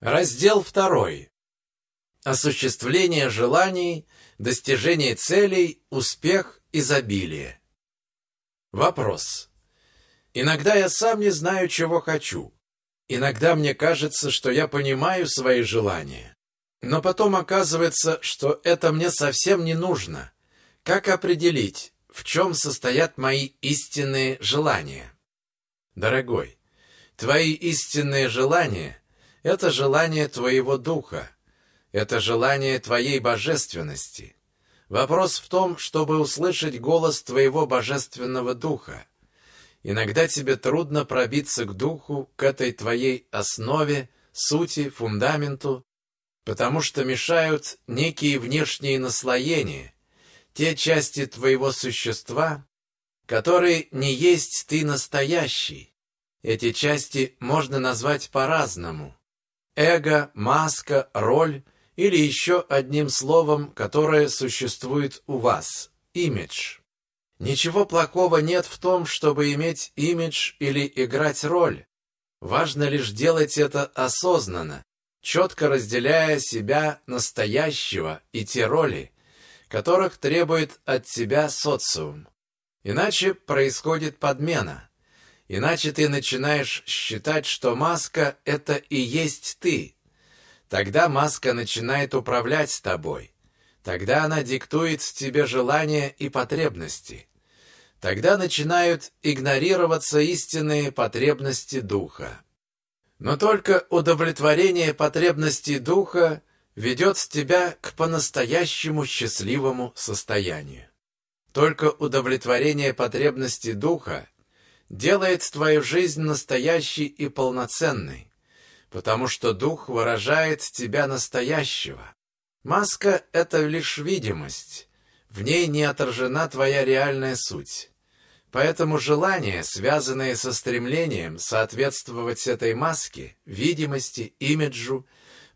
Раздел второй. Осуществление желаний, достижение целей, успех, изобилие. Вопрос. Иногда я сам не знаю, чего хочу. Иногда мне кажется, что я понимаю свои желания. Но потом оказывается, что это мне совсем не нужно. Как определить, в чем состоят мои истинные желания? Дорогой, твои истинные желания – это желание твоего духа. Это желание твоей божественности. Вопрос в том, чтобы услышать голос твоего божественного духа. Иногда тебе трудно пробиться к духу, к этой твоей основе, сути, фундаменту, потому что мешают некие внешние наслоения, те части твоего существа, которые не есть ты настоящий. Эти части можно назвать по-разному эго, маска, роль или еще одним словом, которое существует у вас – имидж. Ничего плохого нет в том, чтобы иметь имидж или играть роль. Важно лишь делать это осознанно, четко разделяя себя настоящего и те роли, которых требует от тебя социум. Иначе происходит подмена. Иначе ты начинаешь считать, что маска — это и есть ты. Тогда маска начинает управлять тобой. Тогда она диктует тебе желания и потребности. Тогда начинают игнорироваться истинные потребности духа. Но только удовлетворение потребностей духа ведет тебя к по-настоящему счастливому состоянию. Только удовлетворение потребностей духа делает твою жизнь настоящей и полноценной, потому что дух выражает тебя настоящего. Маска — это лишь видимость, в ней не отражена твоя реальная суть. Поэтому желания, связанные со стремлением соответствовать этой маске, видимости, имиджу,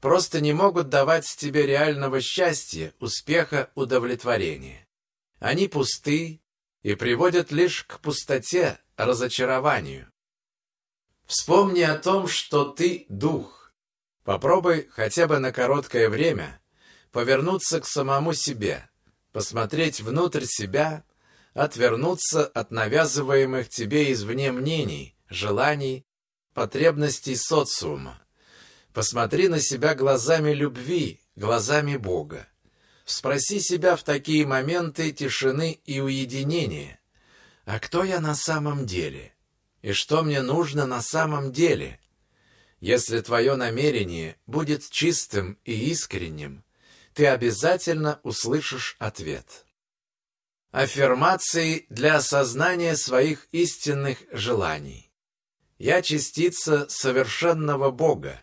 просто не могут давать тебе реального счастья, успеха, удовлетворения. Они пусты и приводят лишь к пустоте, разочарованию. Вспомни о том, что ты дух. Попробуй хотя бы на короткое время повернуться к самому себе, посмотреть внутрь себя, отвернуться от навязываемых тебе извне мнений, желаний, потребностей социума. Посмотри на себя глазами любви, глазами Бога. Спроси себя в такие моменты тишины и уединения, а кто я на самом деле? И что мне нужно на самом деле? Если твое намерение будет чистым и искренним, ты обязательно услышишь ответ. Аффирмации для осознания своих истинных желаний. Я частица совершенного Бога.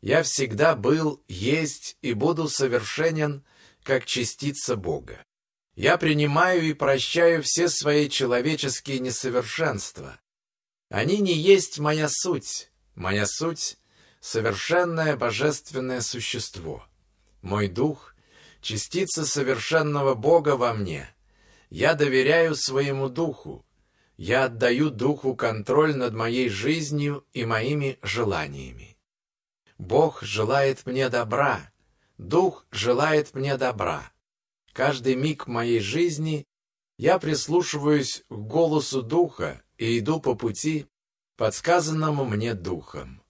Я всегда был, есть и буду совершенен, как частица Бога. Я принимаю и прощаю все свои человеческие несовершенства. Они не есть моя суть. Моя суть — совершенное божественное существо. Мой дух — частица совершенного Бога во мне. Я доверяю своему духу. Я отдаю духу контроль над моей жизнью и моими желаниями. Бог желает мне добра. Дух желает мне добра. Каждый миг моей жизни я прислушиваюсь к голосу Духа и иду по пути, подсказанному мне Духом.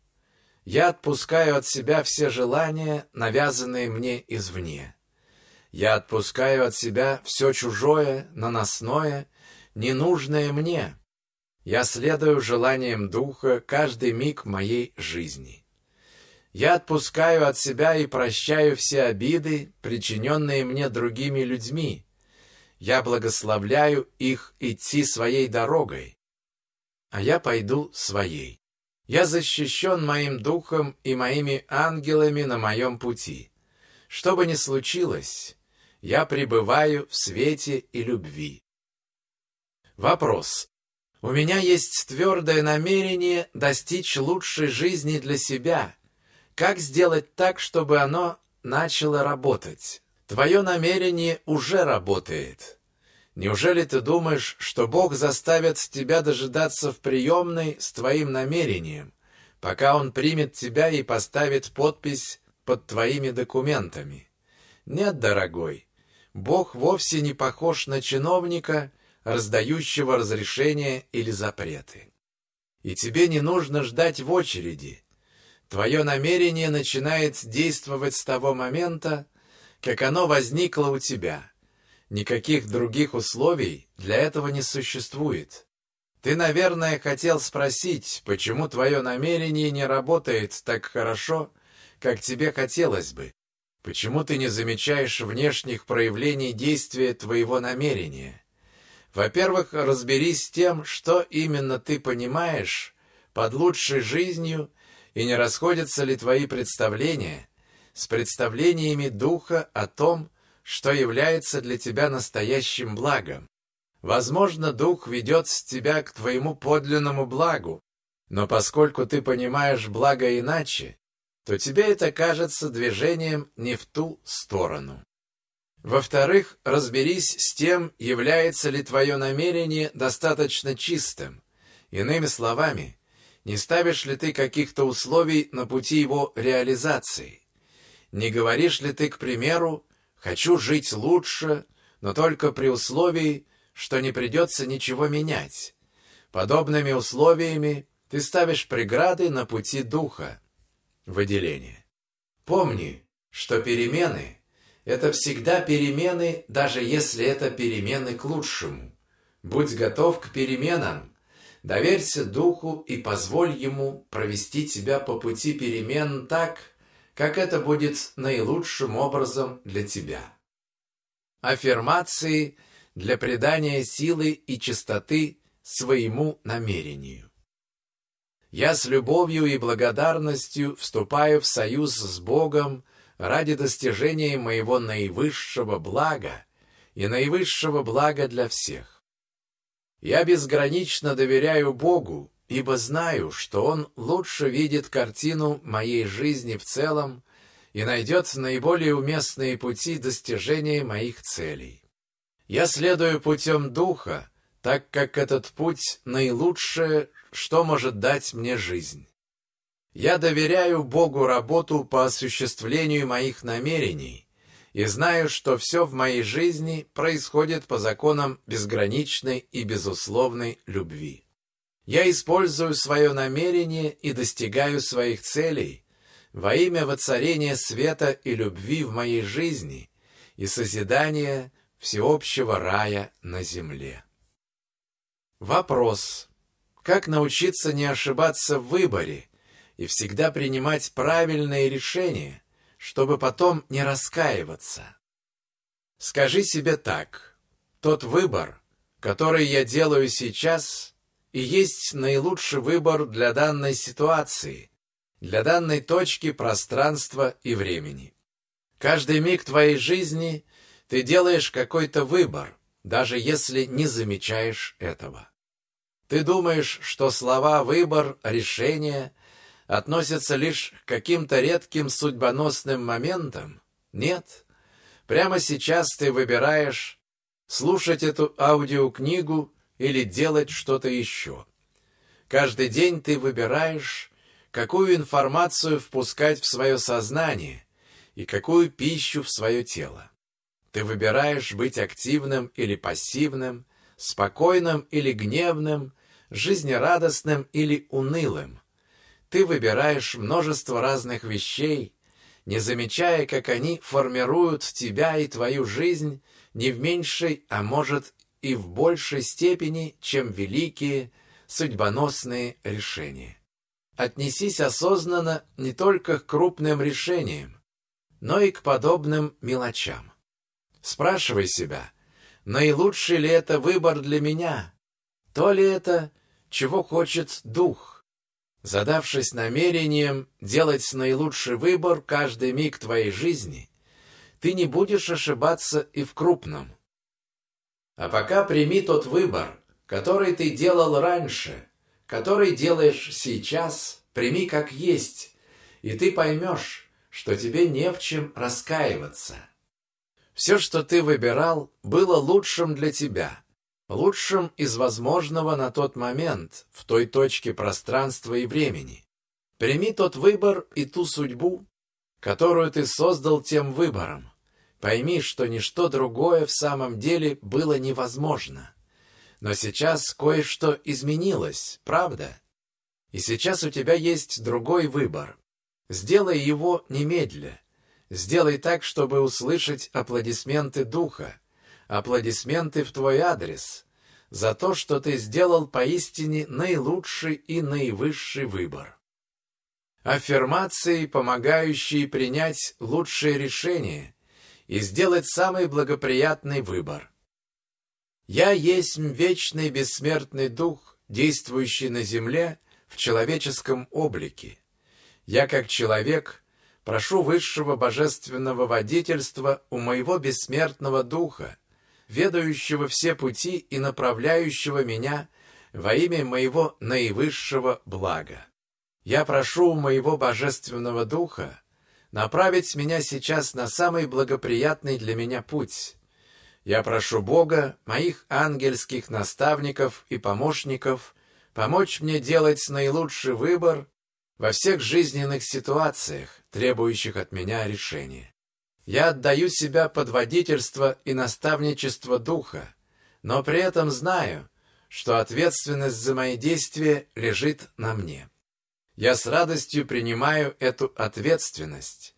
Я отпускаю от себя все желания, навязанные мне извне. Я отпускаю от себя все чужое, наносное, ненужное мне. Я следую желаниям Духа каждый миг моей жизни. Я отпускаю от себя и прощаю все обиды, причиненные мне другими людьми. Я благословляю их идти своей дорогой, а я пойду своей. Я защищен моим духом и моими ангелами на моем пути. Что бы ни случилось, я пребываю в свете и любви. Вопрос. У меня есть твердое намерение достичь лучшей жизни для себя – как сделать так, чтобы оно начало работать? Твое намерение уже работает. Неужели ты думаешь, что Бог заставит тебя дожидаться в приемной с твоим намерением, пока он примет тебя и поставит подпись под твоими документами. Нет, дорогой, Бог вовсе не похож на чиновника, раздающего разрешения или запреты. И тебе не нужно ждать в очереди. Твое намерение начинает действовать с того момента, как оно возникло у тебя. Никаких других условий для этого не существует. Ты, наверное, хотел спросить, почему твое намерение не работает так хорошо, как тебе хотелось бы. Почему ты не замечаешь внешних проявлений действия твоего намерения? Во-первых, разберись с тем, что именно ты понимаешь под лучшей жизнью и не расходятся ли твои представления с представлениями Духа о том, что является для тебя настоящим благом. Возможно, Дух ведет тебя к твоему подлинному благу, но поскольку ты понимаешь благо иначе, то тебе это кажется движением не в ту сторону. Во-вторых, разберись с тем, является ли твое намерение достаточно чистым. Иными словами, не ставишь ли ты каких-то условий на пути его реализации? Не говоришь ли ты, к примеру, «хочу жить лучше», но только при условии, что не придется ничего менять? Подобными условиями ты ставишь преграды на пути духа. Выделение. Помни, что перемены – это всегда перемены, даже если это перемены к лучшему. Будь готов к переменам. Доверься Духу и позволь Ему провести тебя по пути перемен так, как это будет наилучшим образом для тебя. Аффирмации для придания силы и чистоты своему намерению. Я с любовью и благодарностью вступаю в союз с Богом ради достижения моего наивысшего блага и наивысшего блага для всех. Я безгранично доверяю Богу, ибо знаю, что Он лучше видит картину моей жизни в целом и найдет наиболее уместные пути достижения моих целей. Я следую путем Духа, так как этот путь наилучшее, что может дать мне жизнь. Я доверяю Богу работу по осуществлению моих намерений и знаю, что все в моей жизни происходит по законам безграничной и безусловной любви. Я использую свое намерение и достигаю своих целей во имя воцарения света и любви в моей жизни и созидания всеобщего рая на земле. Вопрос. Как научиться не ошибаться в выборе и всегда принимать правильные решения, чтобы потом не раскаиваться? Скажи себе так. Тот выбор, который я делаю сейчас, и есть наилучший выбор для данной ситуации, для данной точки пространства и времени. Каждый миг твоей жизни ты делаешь какой-то выбор, даже если не замечаешь этого. Ты думаешь, что слова «выбор», «решение» относятся лишь к каким-то редким судьбоносным моментам? Нет. Прямо сейчас ты выбираешь слушать эту аудиокнигу или делать что-то еще. Каждый день ты выбираешь, какую информацию впускать в свое сознание и какую пищу в свое тело. Ты выбираешь быть активным или пассивным, спокойным или гневным, жизнерадостным или унылым. Ты выбираешь множество разных вещей, не замечая, как они формируют тебя и твою жизнь не в меньшей, а может и в большей степени, чем великие судьбоносные решения. Отнесись осознанно не только к крупным решениям, но и к подобным мелочам. Спрашивай себя, наилучший ли это выбор для меня? То ли это, чего хочет дух? Задавшись намерением делать наилучший выбор каждый миг твоей жизни, ты не будешь ошибаться и в крупном. А пока прими тот выбор, который ты делал раньше, который делаешь сейчас, прими как есть, и ты поймешь, что тебе не в чем раскаиваться. Все, что ты выбирал, было лучшим для тебя, лучшим из возможного на тот момент, в той точке пространства и времени. Прими тот выбор и ту судьбу, которую ты создал тем выбором. Пойми, что ничто другое в самом деле было невозможно. Но сейчас кое-что изменилось, правда? И сейчас у тебя есть другой выбор. Сделай его немедля. Сделай так, чтобы услышать аплодисменты духа, аплодисменты в твой адрес за то, что ты сделал поистине наилучший и наивысший выбор. Аффирмации, помогающие принять лучшее решение и сделать самый благоприятный выбор. Я есть вечный бессмертный дух, действующий на земле в человеческом облике. Я, как человек, прошу высшего божественного водительства у моего бессмертного духа, ведающего все пути и направляющего меня во имя моего наивысшего блага. Я прошу у моего божественного духа направить меня сейчас на самый благоприятный для меня путь, я прошу Бога, моих ангельских наставников и помощников, помочь мне делать наилучший выбор во всех жизненных ситуациях, требующих от меня решения. Я отдаю себя под водительство и наставничество Духа, но при этом знаю, что ответственность за мои действия лежит на мне. Я с радостью принимаю эту ответственность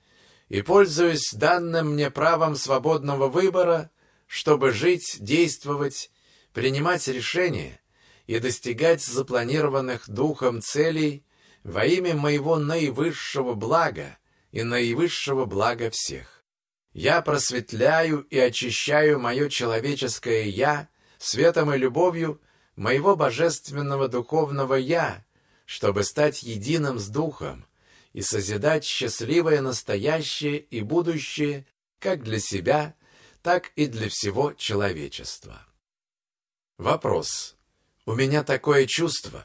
и, пользуясь данным мне правом свободного выбора, чтобы жить, действовать, принимать решения и достигать запланированных духом целей во имя моего наивысшего блага и наивысшего блага всех. Я просветляю и очищаю мое человеческое «я» светом и любовью моего божественного духовного «я», чтобы стать единым с Духом и созидать счастливое настоящее и будущее как для себя, так и для всего человечества. Вопрос. У меня такое чувство,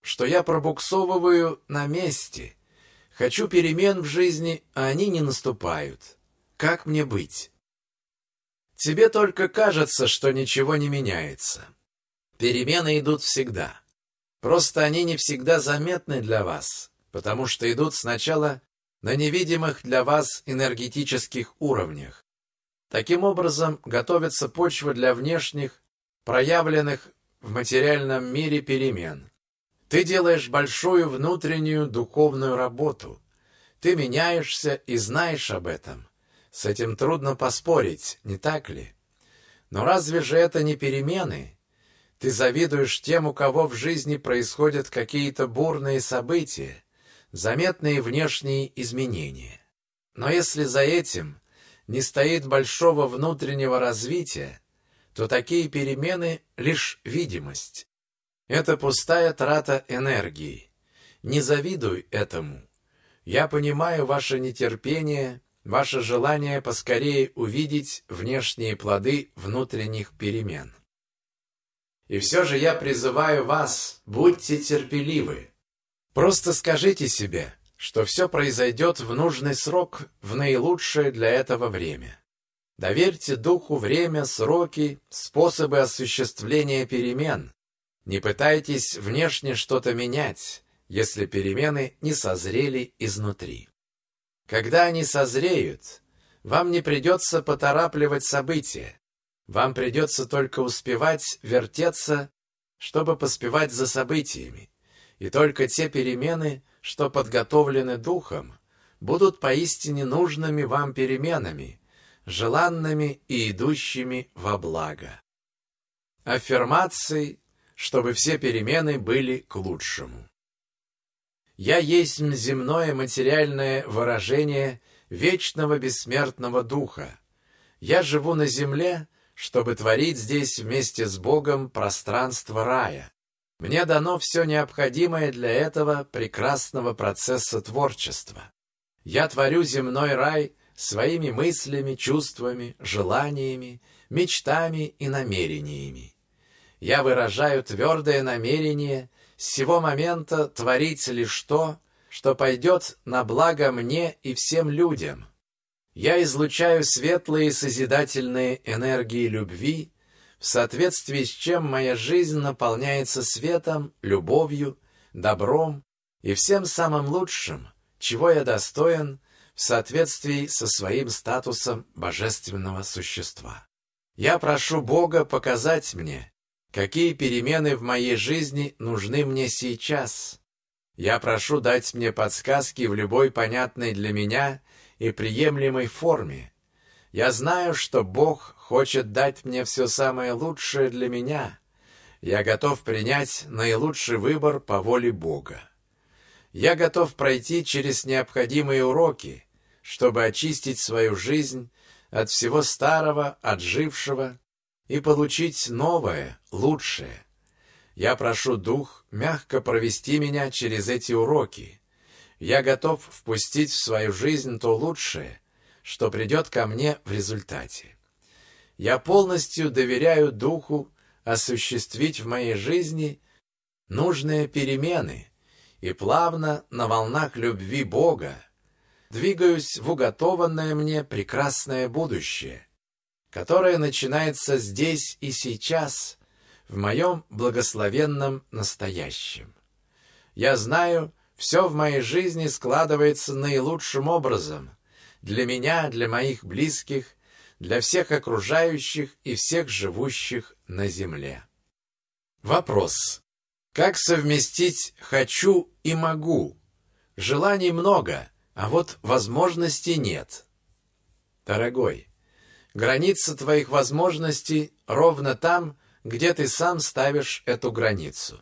что я пробуксовываю на месте. Хочу перемен в жизни, а они не наступают. Как мне быть? Тебе только кажется, что ничего не меняется. Перемены идут всегда. Просто они не всегда заметны для вас, потому что идут сначала на невидимых для вас энергетических уровнях, Таким образом, готовится почва для внешних, проявленных в материальном мире перемен. Ты делаешь большую внутреннюю духовную работу. Ты меняешься и знаешь об этом. С этим трудно поспорить, не так ли? Но разве же это не перемены? Ты завидуешь тем, у кого в жизни происходят какие-то бурные события, заметные внешние изменения. Но если за этим не стоит большого внутреннего развития, то такие перемены — лишь видимость. Это пустая трата энергии. Не завидуй этому. Я понимаю ваше нетерпение, ваше желание поскорее увидеть внешние плоды внутренних перемен. И все же я призываю вас, будьте терпеливы. Просто скажите себе, что все произойдет в нужный срок, в наилучшее для этого время. Доверьте духу время, сроки, способы осуществления перемен. Не пытайтесь внешне что-то менять, если перемены не созрели изнутри. Когда они созреют, вам не придется поторапливать события. Вам придется только успевать вертеться, чтобы поспевать за событиями. И только те перемены, что подготовлены духом, будут поистине нужными вам переменами, желанными и идущими во благо. Аффирмации, чтобы все перемены были к лучшему. Я есть земное материальное выражение вечного бессмертного духа. Я живу на земле, чтобы творить здесь вместе с Богом пространство рая. Мне дано все необходимое для этого прекрасного процесса творчества. Я творю земной рай своими мыслями, чувствами, желаниями, мечтами и намерениями. Я выражаю твердое намерение с сего момента творить лишь то, что пойдет на благо мне и всем людям. Я излучаю светлые созидательные энергии любви в соответствии с чем моя жизнь наполняется светом, любовью, добром, и всем самым лучшим, чего я достоин в соответствии со своим статусом божественного существа. Я прошу Бога показать мне, какие перемены в моей жизни нужны мне сейчас. Я прошу дать мне подсказки в любой понятной для меня и приемлемой форме. Я знаю, что Бог хочет дать мне все самое лучшее для меня. Я готов принять наилучший выбор по воле Бога. Я готов пройти через необходимые уроки, чтобы очистить свою жизнь от всего старого, отжившего, и получить новое, лучшее. Я прошу Дух мягко провести меня через эти уроки. Я готов впустить в свою жизнь то лучшее, что придет ко мне в результате. Я полностью доверяю Духу осуществить в моей жизни нужные перемены и плавно на волнах любви Бога двигаюсь в уготованное мне прекрасное будущее, которое начинается здесь и сейчас, в моем благословенном настоящем. Я знаю, все в моей жизни складывается наилучшим образом для меня, для моих близких, для всех окружающих и всех живущих на земле. Вопрос. Как совместить «хочу» и «могу»? Желаний много, а вот возможностей нет. Дорогой, граница твоих возможностей ровно там, где ты сам ставишь эту границу.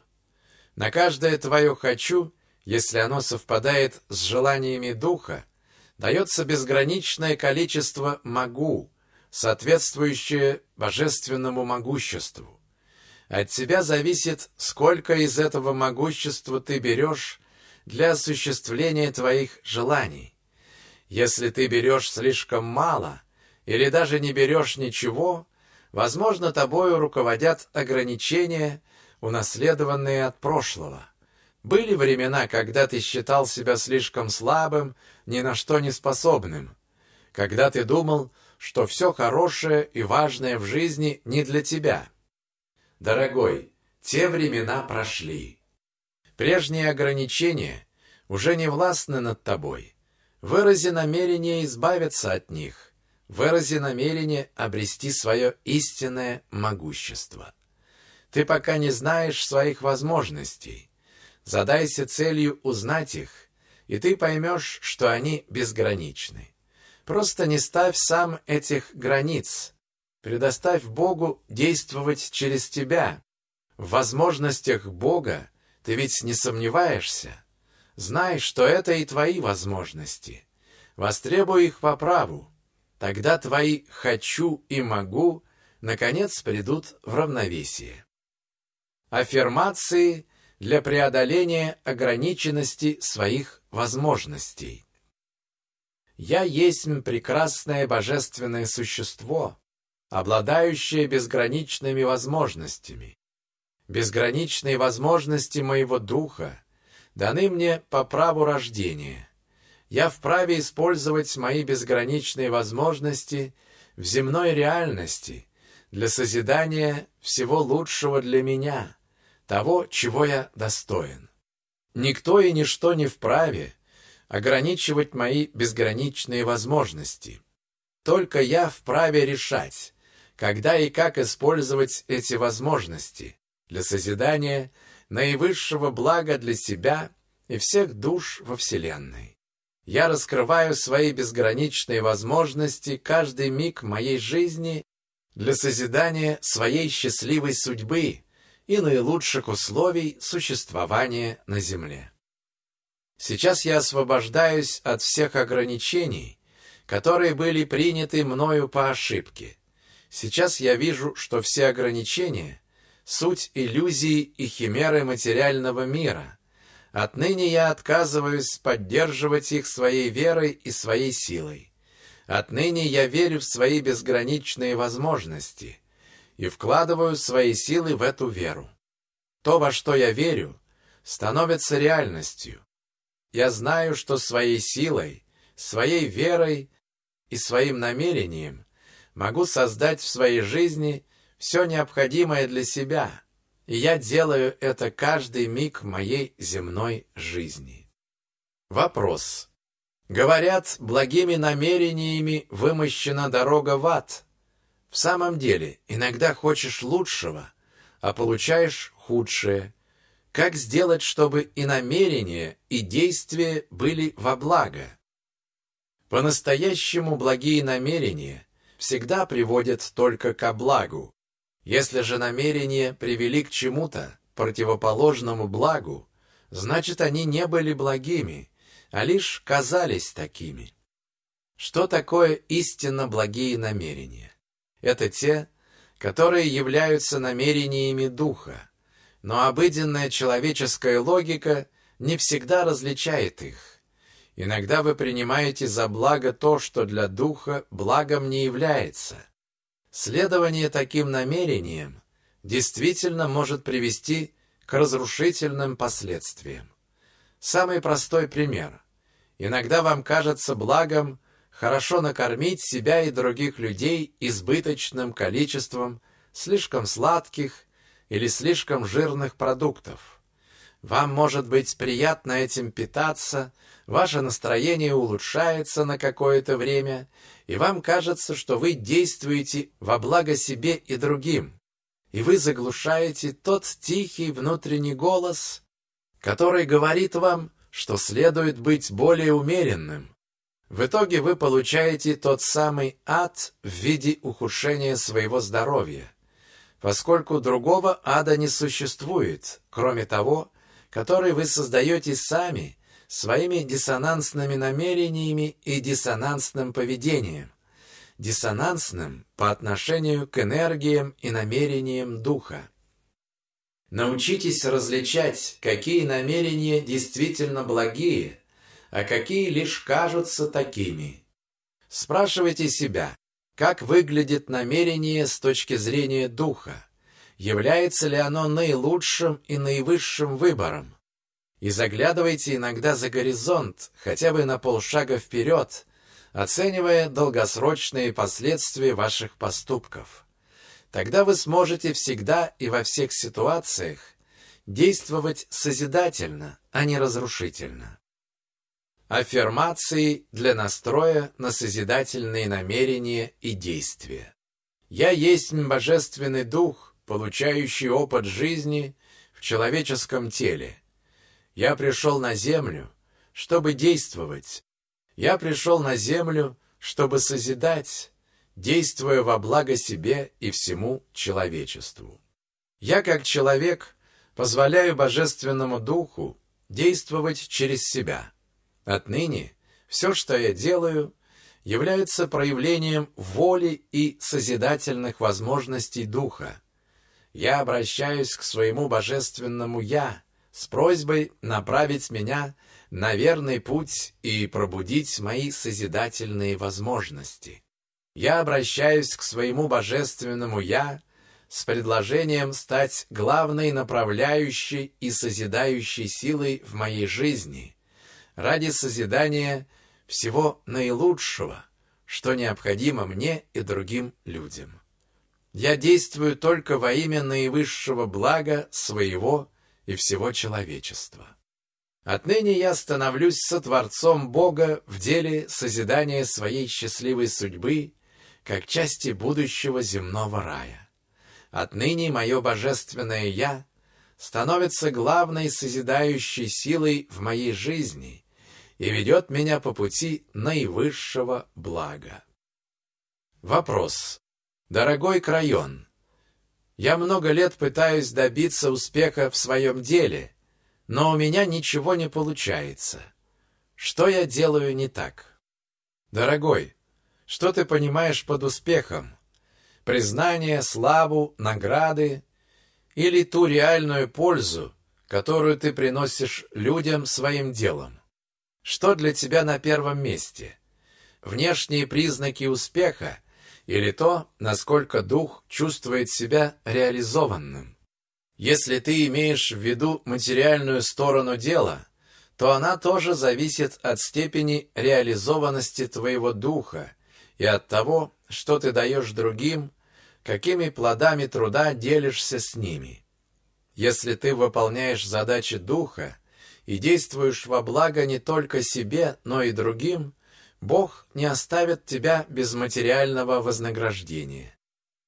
На каждое твое «хочу», если оно совпадает с желаниями духа, дается безграничное количество «могу», соответствующее божественному могуществу. От тебя зависит, сколько из этого могущества ты берешь для осуществления твоих желаний. Если ты берешь слишком мало или даже не берешь ничего, возможно, тобою руководят ограничения, унаследованные от прошлого. Были времена, когда ты считал себя слишком слабым, ни на что не способным, когда ты думал, что все хорошее и важное в жизни не для тебя. Дорогой, те времена прошли. Прежние ограничения уже не властны над тобой. Вырази намерение избавиться от них. Вырази намерение обрести свое истинное могущество. Ты пока не знаешь своих возможностей. Задайся целью узнать их, и ты поймешь, что они безграничны. Просто не ставь сам этих границ. Предоставь Богу действовать через тебя. В возможностях Бога ты ведь не сомневаешься? Знай, что это и твои возможности. Востребуй их по праву. Тогда твои «хочу» и «могу» наконец придут в равновесие. Аффирмации для преодоления ограниченности своих возможностей. Я есть прекрасное божественное существо, обладающее безграничными возможностями. Безграничные возможности моего духа даны мне по праву рождения. Я вправе использовать мои безграничные возможности в земной реальности для созидания всего лучшего для меня, того, чего я достоин. Никто и ничто не вправе ограничивать мои безграничные возможности. Только я вправе решать, когда и как использовать эти возможности, для созидания наивысшего блага для себя и всех душ во Вселенной. Я раскрываю свои безграничные возможности каждый миг моей жизни для созидания своей счастливой судьбы и наилучших условий существования на Земле. Сейчас я освобождаюсь от всех ограничений, которые были приняты мною по ошибке. Сейчас я вижу, что все ограничения суть иллюзии и химеры материального мира. Отныне я отказываюсь поддерживать их своей верой и своей силой. Отныне я верю в свои безграничные возможности и вкладываю свои силы в эту веру. То, во что я верю, становится реальностью. Я знаю, что своей силой, своей верой и своим намерением могу создать в своей жизни все необходимое для себя и я делаю это каждый миг моей земной жизни. Вопрос. Говорят, благими намерениями вымощена дорога в ад. В самом деле, иногда хочешь лучшего, а получаешь худшее. Как сделать, чтобы и намерения, и действия были во благо? По-настоящему благие намерения всегда приводят только ко благу. Если же намерения привели к чему-то противоположному благу, значит, они не были благими, а лишь казались такими. Что такое истинно благие намерения? Это те, которые являются намерениями духа, но обыденная человеческая логика не всегда различает их. Иногда вы принимаете за благо то, что для духа благом не является. Следование таким намерениям действительно может привести к разрушительным последствиям. Самый простой пример. Иногда вам кажется благом хорошо накормить себя и других людей избыточным количеством слишком сладких или слишком жирных продуктов. Вам может быть приятно этим питаться, ваше настроение улучшается на какое-то время, и вам кажется, что вы действуете во благо себе и другим, и вы заглушаете тот тихий внутренний голос, который говорит вам, что следует быть более умеренным. В итоге вы получаете тот самый ад в виде ухудшения своего здоровья, поскольку другого ада не существует, кроме того, который вы создаете сами своими диссонансными намерениями и диссонансным поведением, диссонансным по отношению к энергиям и намерениям духа. Научитесь различать, какие намерения действительно благие, а какие лишь кажутся такими. Спрашивайте себя, как выглядит намерение с точки зрения духа, является ли оно наилучшим и наивысшим выбором. И заглядывайте иногда за горизонт, хотя бы на полшага вперед, оценивая долгосрочные последствия ваших поступков. Тогда вы сможете всегда и во всех ситуациях действовать созидательно, а не разрушительно. Аффирмации для настроя на созидательные намерения и действия. «Я есть Божественный Дух, получающий опыт жизни в человеческом теле. Я пришел на землю, чтобы действовать. Я пришел на землю, чтобы созидать, действуя во благо себе и всему человечеству. Я, как человек, позволяю Божественному Духу действовать через себя. Отныне все, что я делаю, является проявлением воли и созидательных возможностей Духа, я обращаюсь к своему божественному «Я» с просьбой направить меня на верный путь и пробудить мои созидательные возможности. Я обращаюсь к своему божественному «Я» с предложением стать главной направляющей и созидающей силой в моей жизни ради созидания всего наилучшего, что необходимо мне и другим людям. Я действую только во имя наивысшего блага своего и всего человечества. Отныне я становлюсь сотворцом Бога в деле созидания своей счастливой судьбы как части будущего земного рая. Отныне мое божественное «Я» становится главной созидающей силой в моей жизни и ведет меня по пути наивысшего блага. Вопрос. Дорогой Крайон, я много лет пытаюсь добиться успеха в своем деле, но у меня ничего не получается. Что я делаю не так? Дорогой, что ты понимаешь под успехом? Признание, славу, награды или ту реальную пользу, которую ты приносишь людям своим делом? Что для тебя на первом месте? Внешние признаки успеха – или то, насколько дух чувствует себя реализованным. Если ты имеешь в виду материальную сторону дела, то она тоже зависит от степени реализованности твоего духа и от того, что ты даешь другим, какими плодами труда делишься с ними. Если ты выполняешь задачи духа и действуешь во благо не только себе, но и другим, Бог не оставит тебя без материального вознаграждения.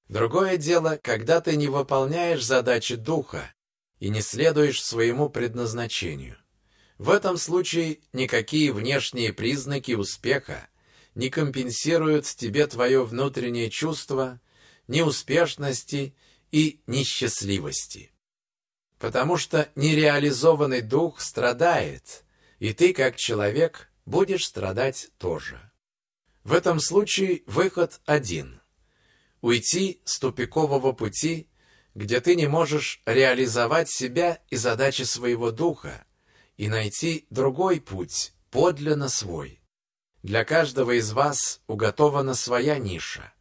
Другое дело, когда ты не выполняешь задачи духа и не следуешь своему предназначению. В этом случае никакие внешние признаки успеха не компенсируют тебе твое внутреннее чувство неуспешности и несчастливости. Потому что нереализованный дух страдает, и ты, как человек, будешь страдать тоже. В этом случае выход один – уйти с тупикового пути, где ты не можешь реализовать себя и задачи своего духа, и найти другой путь, подлинно свой. Для каждого из вас уготована своя ниша.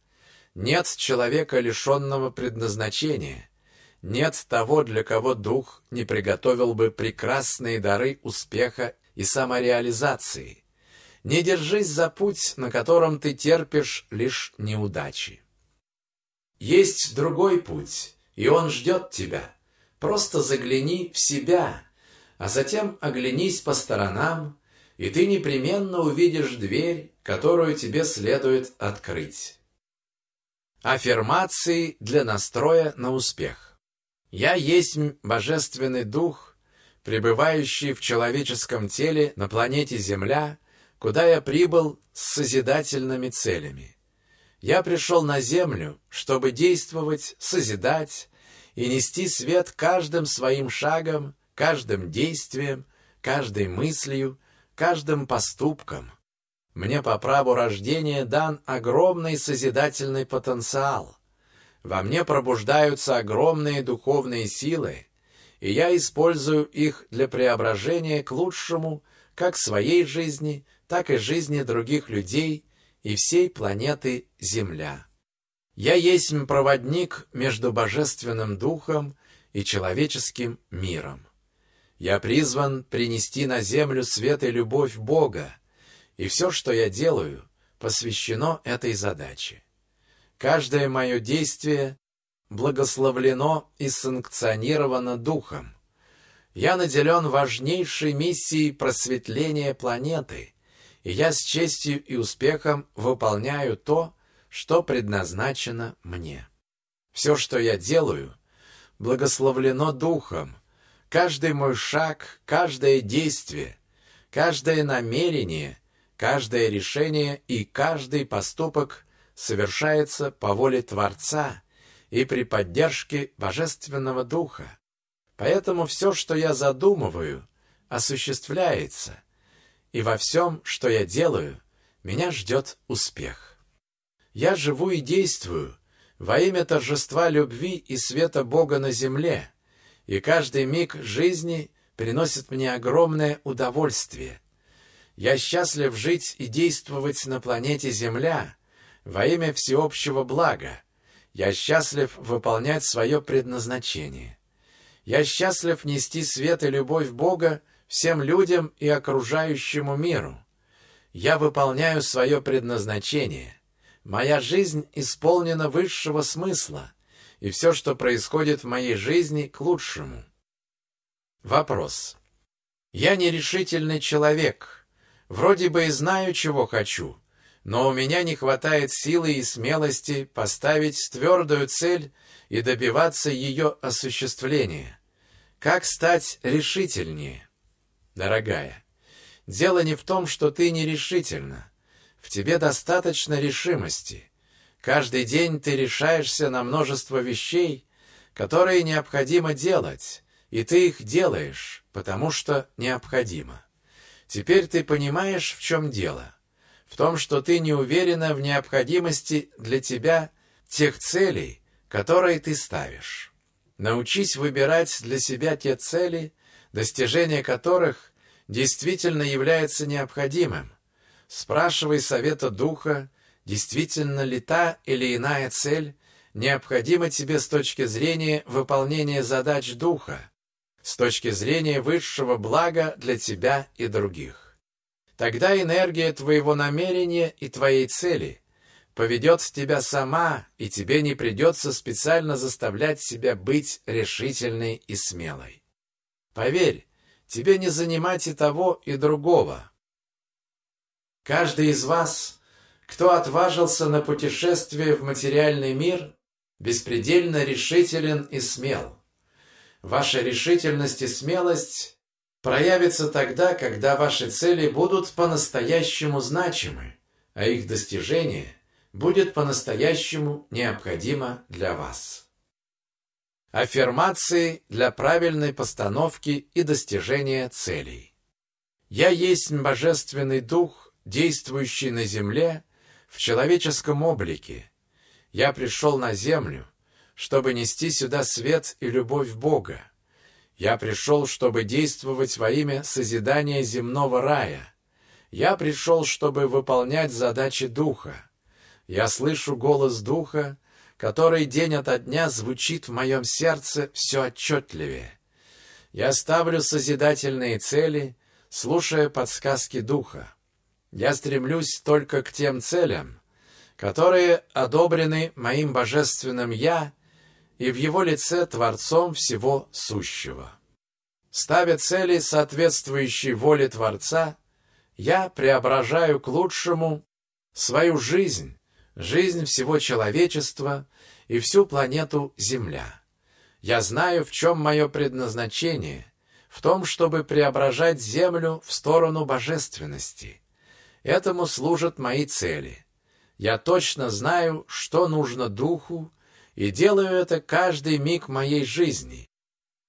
Нет человека, лишенного предназначения. Нет того, для кого дух не приготовил бы прекрасные дары успеха и самореализации. Не держись за путь, на котором ты терпишь лишь неудачи. Есть другой путь, и он ждет тебя. Просто загляни в себя, а затем оглянись по сторонам, и ты непременно увидишь дверь, которую тебе следует открыть. Аффирмации для настроя на успех. Я есть божественный дух, пребывающий в человеческом теле на планете Земля, куда я прибыл с созидательными целями. Я пришел на Землю, чтобы действовать, созидать и нести свет каждым своим шагом, каждым действием, каждой мыслью, каждым поступком – мне по праву рождения дан огромный созидательный потенциал. Во мне пробуждаются огромные духовные силы, и я использую их для преображения к лучшему как своей жизни, так и жизни других людей и всей планеты Земля. Я есть проводник между Божественным Духом и человеческим миром. Я призван принести на землю свет и любовь Бога, и все, что я делаю, посвящено этой задаче. Каждое мое действие благословлено и санкционировано Духом. Я наделен важнейшей миссией просветления планеты, и я с честью и успехом выполняю то, что предназначено мне. Все, что я делаю, благословлено Духом. Каждый мой шаг, каждое действие, каждое намерение Каждое решение и каждый поступок совершается по воле Творца и при поддержке Божественного Духа. Поэтому все, что я задумываю, осуществляется, и во всем, что я делаю, меня ждет успех. Я живу и действую во имя торжества любви и света Бога на земле, и каждый миг жизни приносит мне огромное удовольствие. Я счастлив жить и действовать на планете Земля во имя всеобщего блага. Я счастлив выполнять свое предназначение. Я счастлив нести свет и любовь Бога всем людям и окружающему миру. Я выполняю свое предназначение. Моя жизнь исполнена высшего смысла, и все, что происходит в моей жизни, к лучшему. Вопрос. Я нерешительный человек. Вроде бы и знаю, чего хочу, но у меня не хватает силы и смелости поставить твердую цель и добиваться ее осуществления. Как стать решительнее? Дорогая, дело не в том, что ты нерешительна. В тебе достаточно решимости. Каждый день ты решаешься на множество вещей, которые необходимо делать, и ты их делаешь, потому что необходимо. Теперь ты понимаешь, в чем дело. В том, что ты не уверена в необходимости для тебя тех целей, которые ты ставишь. Научись выбирать для себя те цели, достижение которых действительно является необходимым. Спрашивай совета духа, действительно ли та или иная цель необходима тебе с точки зрения выполнения задач духа, с точки зрения высшего блага для тебя и других. Тогда энергия твоего намерения и твоей цели поведет тебя сама, и тебе не придется специально заставлять себя быть решительной и смелой. Поверь, тебе не занимать и того, и другого. Каждый из вас, кто отважился на путешествие в материальный мир, беспредельно решителен и смел. Ваша решительность и смелость проявятся тогда, когда ваши цели будут по-настоящему значимы, а их достижение будет по-настоящему необходимо для вас. Аффирмации для правильной постановки и достижения целей. Я есть Божественный Дух, действующий на земле в человеческом облике. Я пришел на землю, чтобы нести сюда свет и любовь Бога. Я пришел, чтобы действовать во имя созидания земного рая. Я пришел, чтобы выполнять задачи Духа. Я слышу голос Духа, который день ото дня звучит в моем сердце все отчетливее. Я ставлю созидательные цели, слушая подсказки Духа. Я стремлюсь только к тем целям, которые одобрены моим божественным «Я» и в его лице Творцом всего сущего. Ставя цели, соответствующие воле Творца, я преображаю к лучшему свою жизнь, жизнь всего человечества и всю планету Земля. Я знаю, в чем мое предназначение, в том, чтобы преображать Землю в сторону божественности. Этому служат мои цели. Я точно знаю, что нужно Духу, и делаю это каждый миг моей жизни.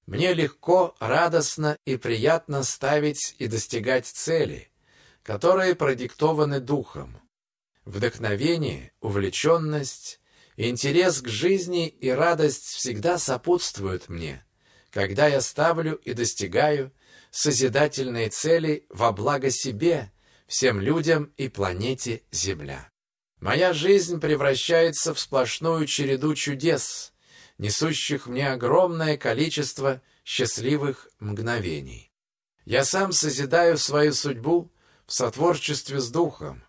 Мне легко, радостно и приятно ставить и достигать цели, которые продиктованы духом. Вдохновение, увлеченность, интерес к жизни и радость всегда сопутствуют мне, когда я ставлю и достигаю созидательные цели во благо себе, всем людям и планете Земля. Моя жизнь превращается в сплошную череду чудес, несущих мне огромное количество счастливых мгновений. Я сам созидаю свою судьбу в сотворчестве с Духом.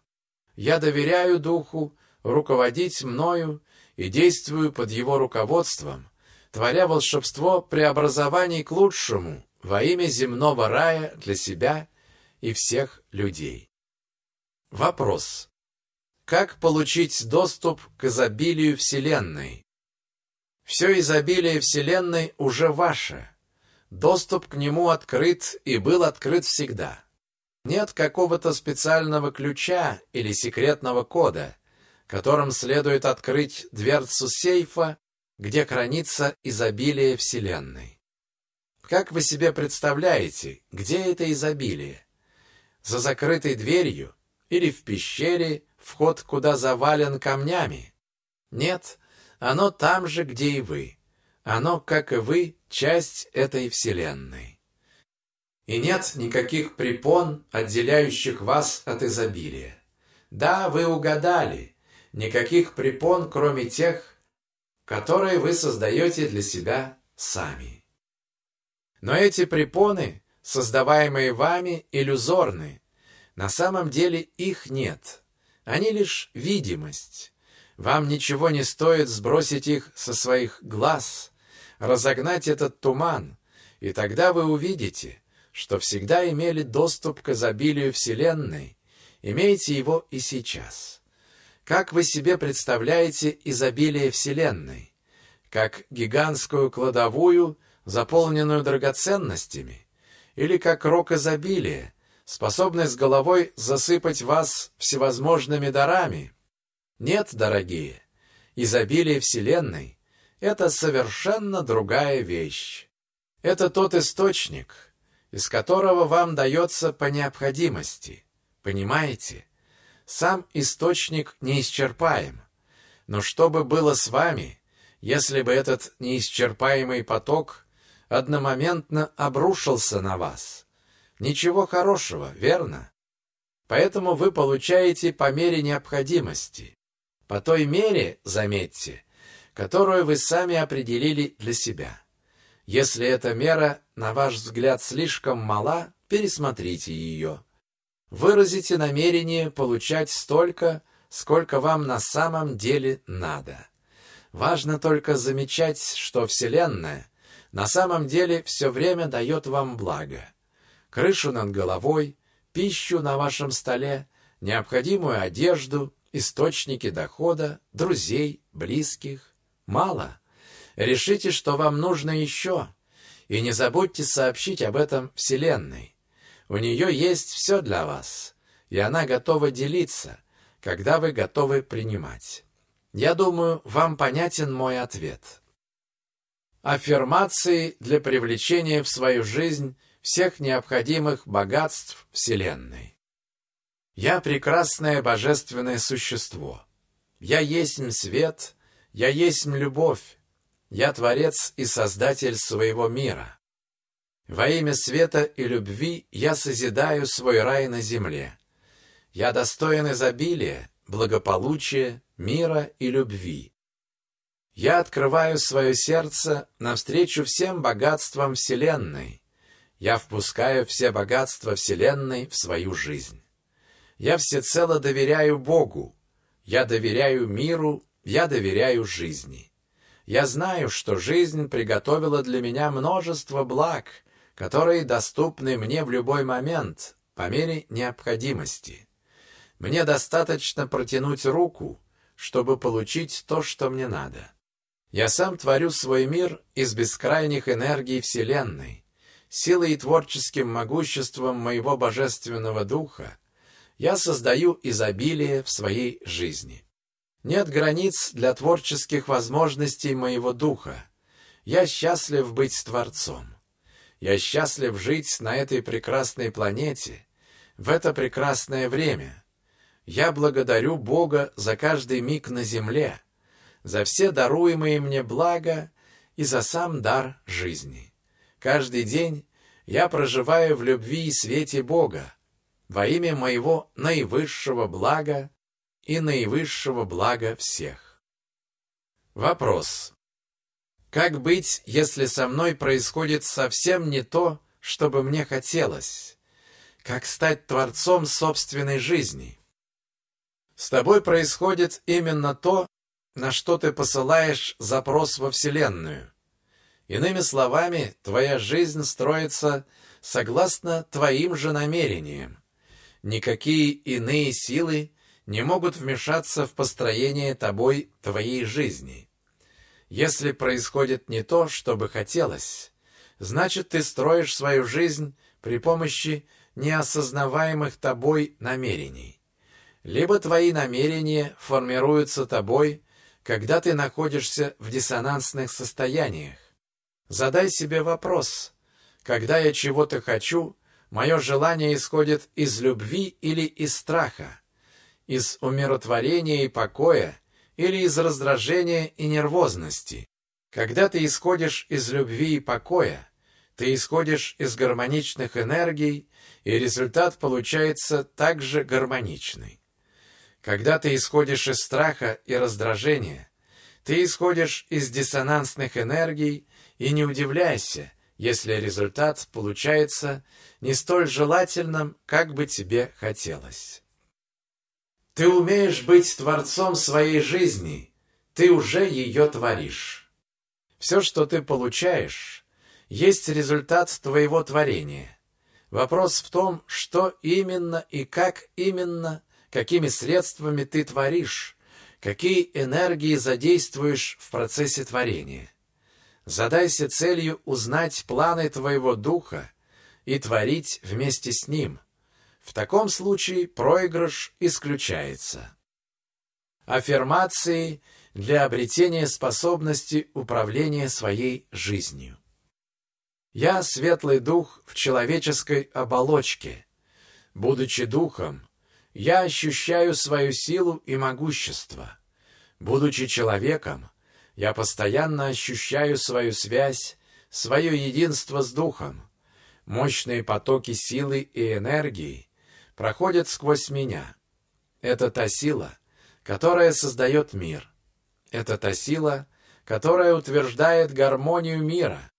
Я доверяю Духу руководить мною и действую под его руководством, творя волшебство преобразований к лучшему во имя земного рая для себя и всех людей. Вопрос. Как получить доступ к изобилию Вселенной? Все изобилие Вселенной уже ваше. Доступ к нему открыт и был открыт всегда. Нет какого-то специального ключа или секретного кода, которым следует открыть дверцу сейфа, где хранится изобилие Вселенной. Как вы себе представляете, где это изобилие? За закрытой дверью или в пещере, вход куда завален камнями. Нет, оно там же, где и вы. Оно, как и вы, часть этой вселенной. И нет никаких препон, отделяющих вас от изобилия. Да, вы угадали, никаких препон, кроме тех, которые вы создаете для себя сами. Но эти препоны, создаваемые вами, иллюзорны. На самом деле их нет. Они лишь видимость. Вам ничего не стоит сбросить их со своих глаз, разогнать этот туман, и тогда вы увидите, что всегда имели доступ к изобилию Вселенной, имеете его и сейчас. Как вы себе представляете изобилие Вселенной? Как гигантскую кладовую, заполненную драгоценностями? Или как рок изобилия, способный с головой засыпать вас всевозможными дарами. Нет, дорогие, изобилие Вселенной — это совершенно другая вещь. Это тот источник, из которого вам дается по необходимости. Понимаете? Сам источник неисчерпаем. Но что бы было с вами, если бы этот неисчерпаемый поток одномоментно обрушился на вас? Ничего хорошего, верно? Поэтому вы получаете по мере необходимости. По той мере, заметьте, которую вы сами определили для себя. Если эта мера, на ваш взгляд, слишком мала, пересмотрите ее. Выразите намерение получать столько, сколько вам на самом деле надо. Важно только замечать, что Вселенная на самом деле все время дает вам благо. Крышу над головой, пищу на вашем столе, необходимую одежду, источники дохода, друзей, близких. Мало. Решите, что вам нужно еще. И не забудьте сообщить об этом Вселенной. У нее есть все для вас, и она готова делиться, когда вы готовы принимать. Я думаю, вам понятен мой ответ. Аффирмации для привлечения в свою жизнь всех необходимых богатств Вселенной. Я прекрасное божественное существо. Я есть свет, я есть любовь, я творец и создатель своего мира. Во имя света и любви я созидаю свой рай на земле. Я достоин изобилия, благополучия, мира и любви. Я открываю свое сердце навстречу всем богатствам Вселенной. Я впускаю все богатства Вселенной в свою жизнь. Я всецело доверяю Богу. Я доверяю миру, я доверяю жизни. Я знаю, что жизнь приготовила для меня множество благ, которые доступны мне в любой момент, по мере необходимости. Мне достаточно протянуть руку, чтобы получить то, что мне надо. Я сам творю свой мир из бескрайних энергий Вселенной. Силой и творческим могуществом моего божественного духа я создаю изобилие в своей жизни. Нет границ для творческих возможностей моего духа. Я счастлив быть Творцом. Я счастлив жить на этой прекрасной планете, в это прекрасное время. Я благодарю Бога за каждый миг на земле, за все даруемые мне блага и за сам дар жизни. Каждый день я проживаю в любви и свете Бога, во имя моего наивысшего блага и наивысшего блага всех. Вопрос. Как быть, если со мной происходит совсем не то, что бы мне хотелось? Как стать творцом собственной жизни? С тобой происходит именно то, на что ты посылаешь запрос во Вселенную. Иными словами, твоя жизнь строится согласно твоим же намерениям. Никакие иные силы не могут вмешаться в построение тобой твоей жизни. Если происходит не то, что бы хотелось, значит, ты строишь свою жизнь при помощи неосознаваемых тобой намерений. Либо твои намерения формируются тобой, когда ты находишься в диссонансных состояниях. Задай себе вопрос, когда я чего-то хочу, мое желание исходит из любви или из страха, из умиротворения и покоя или из раздражения и нервозности. Когда ты исходишь из любви и покоя, ты исходишь из гармоничных энергий, и результат получается также гармоничный. Когда ты исходишь из страха и раздражения, ты исходишь из диссонансных энергий, и не удивляйся, если результат получается не столь желательным, как бы тебе хотелось. Ты умеешь быть творцом своей жизни, ты уже ее творишь. Все, что ты получаешь, есть результат твоего творения. Вопрос в том, что именно и как именно – какими средствами ты творишь, какие энергии задействуешь в процессе творения. Задайся целью узнать планы твоего духа и творить вместе с ним. В таком случае проигрыш исключается. Аффирмации для обретения способности управления своей жизнью. Я светлый дух в человеческой оболочке. Будучи духом, я ощущаю свою силу и могущество. Будучи человеком, я постоянно ощущаю свою связь, свое единство с Духом. Мощные потоки силы и энергии проходят сквозь меня. Это та сила, которая создает мир. Это та сила, которая утверждает гармонию мира.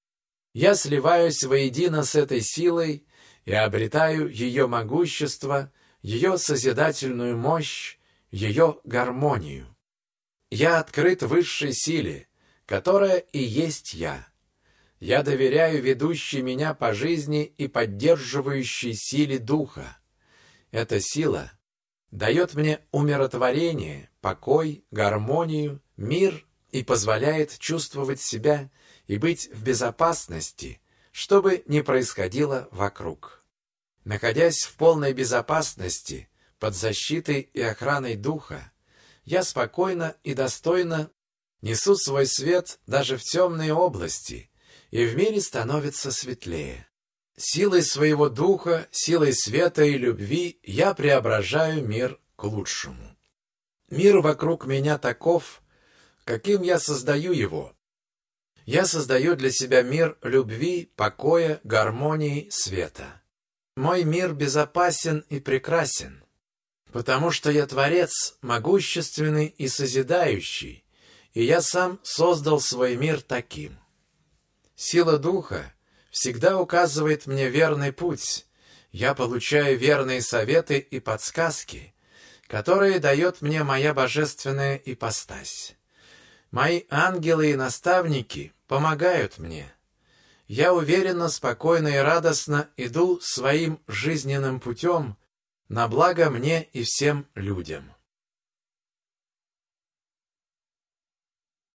Я сливаюсь воедино с этой силой и обретаю ее могущество – ее созидательную мощь, ее гармонию. Я открыт высшей силе, которая и есть я. Я доверяю ведущей меня по жизни и поддерживающей силе духа. Эта сила дает мне умиротворение, покой, гармонию, мир и позволяет чувствовать себя и быть в безопасности, что бы ни происходило вокруг. Находясь в полной безопасности, под защитой и охраной духа, я спокойно и достойно несу свой свет даже в темные области, и в мире становится светлее. Силой своего духа, силой света и любви я преображаю мир к лучшему. Мир вокруг меня таков, каким я создаю его. Я создаю для себя мир любви, покоя, гармонии, света. Мой мир безопасен и прекрасен, потому что я Творец, могущественный и созидающий, и я сам создал свой мир таким. Сила Духа всегда указывает мне верный путь. Я получаю верные советы и подсказки, которые дает мне моя божественная ипостась. Мои ангелы и наставники помогают мне. Я уверенно, спокойно и радостно иду своим жизненным путем на благо мне и всем людям.